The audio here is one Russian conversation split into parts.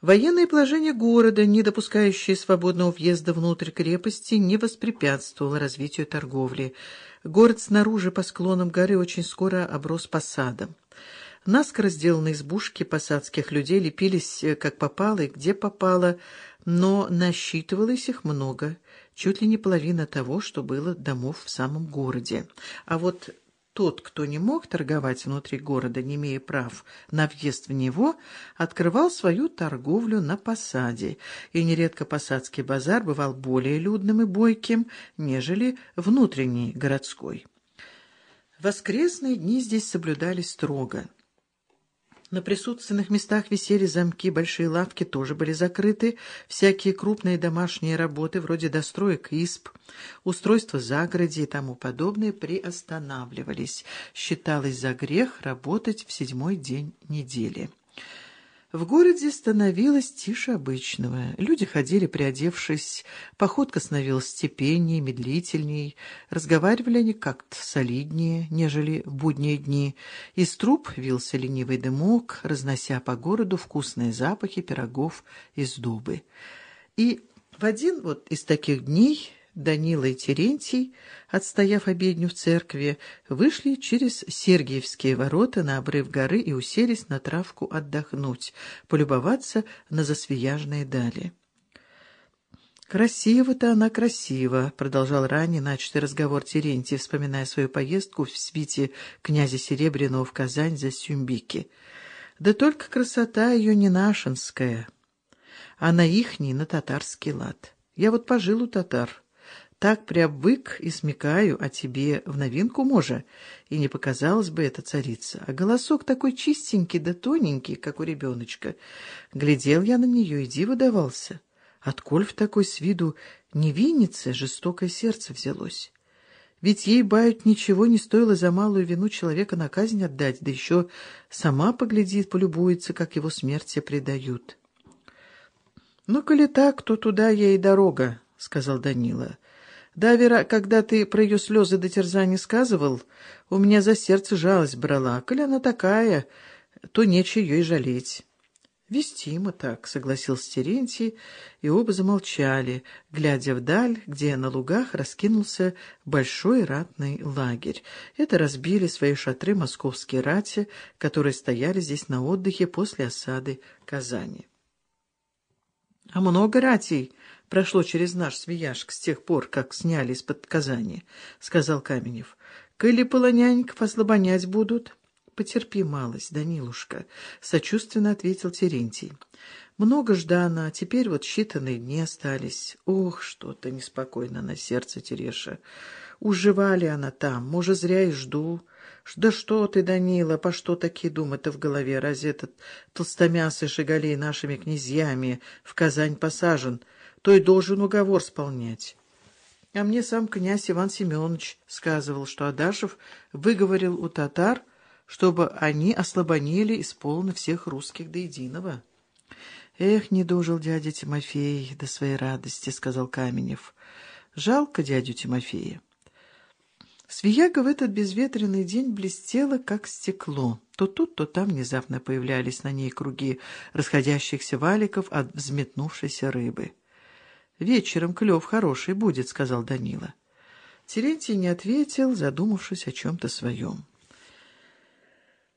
Военное положение города, не допускающее свободного въезда внутрь крепости, не воспрепятствовало развитию торговли. Город снаружи по склонам горы очень скоро оброс посадом. Наскоро сделанные избушки посадских людей лепились э, как попало и где попало, но насчитывалось их много, чуть ли не половина того, что было домов в самом городе. А вот тот, кто не мог торговать внутри города, не имея прав на въезд в него, открывал свою торговлю на посаде, и нередко посадский базар бывал более людным и бойким, нежели внутренний городской. Воскресные дни здесь соблюдались строго. На присутственных местах висели замки, большие лавки тоже были закрыты, всякие крупные домашние работы, вроде достроек исп, устройства загороди и тому подобное, приостанавливались. Считалось за грех работать в седьмой день недели. В городе становилось тише обычного. Люди ходили, приодевшись, походка становилась степеннее, медлительней, разговаривали они как-то солиднее, нежели в будние дни. Из труб вился ленивый дымок, разнося по городу вкусные запахи пирогов из дубы. И в один вот из таких дней Данила и Терентий, отстояв обедню в церкви, вышли через Сергиевские ворота на обрыв горы и уселись на травку отдохнуть, полюбоваться на засвияжные дали. «Красиво-то она красиво», — продолжал ранее начатый разговор Терентий, вспоминая свою поездку в свите князя Серебряного в Казань за Сюмбики. «Да только красота ее не нашинская, а на ихний, на татарский лад. Я вот пожил у татар» так приобвык и смекаю, а тебе в новинку, може, и не показалось бы эта царица. А голосок такой чистенький да тоненький, как у ребеночка. Глядел я на нее и диво давался. Отколь в такой с виду невиннице жестокое сердце взялось? Ведь ей, бают, ничего не стоило за малую вину человека на казнь отдать, да еще сама поглядит, полюбуется, как его смерти предают. — Ну, коли так, то туда ей дорога, — сказал Данила. Да, Вера, когда ты про ее слезы до терзания сказывал, у меня за сердце жалость брала. Коли она такая, то нечего ее и жалеть. «Вестимо так», — согласился Терентий, и оба замолчали, глядя вдаль, где на лугах раскинулся большой ратный лагерь. Это разбили свои шатры московские рати, которые стояли здесь на отдыхе после осады Казани. — А много ратей прошло через наш Свияжск с тех пор, как сняли из-под Казани, — сказал Каменев. — Коли полоняньков ослабонять будут... — Потерпи малость, Данилушка, — сочувственно ответил Терентий. — Много ждано, а теперь вот считанные дни остались. Ох, что-то неспокойно на сердце Тереша. Уживали она там, может, зря и жду. Да что ты, Данила, по что такие думы-то в голове? Разве этот толстомясый шагалей нашими князьями в Казань посажен, то и должен уговор сполнять? А мне сам князь Иван Семенович сказывал, что Адашев выговорил у татар, чтобы они ослабонили исполно всех русских до единого. «Эх, не дожил дядя Тимофей до своей радости», — сказал Каменев. «Жалко дядю Тимофея». Свияга в этот безветренный день блестела, как стекло. То тут, то там внезапно появлялись на ней круги расходящихся валиков от взметнувшейся рыбы. «Вечером клев хороший будет», — сказал Данила. Терентий не ответил, задумавшись о чем-то своем.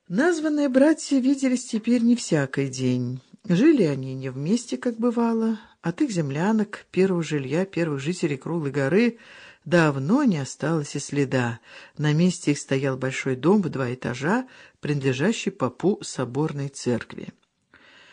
Названные братья виделись теперь не всякий день. Жили они не вместе, как бывало. От их землянок, первого жилья, первых жителей Круглой горы — Давно не осталось и следа. На месте их стоял большой дом в два этажа, принадлежащий попу соборной церкви.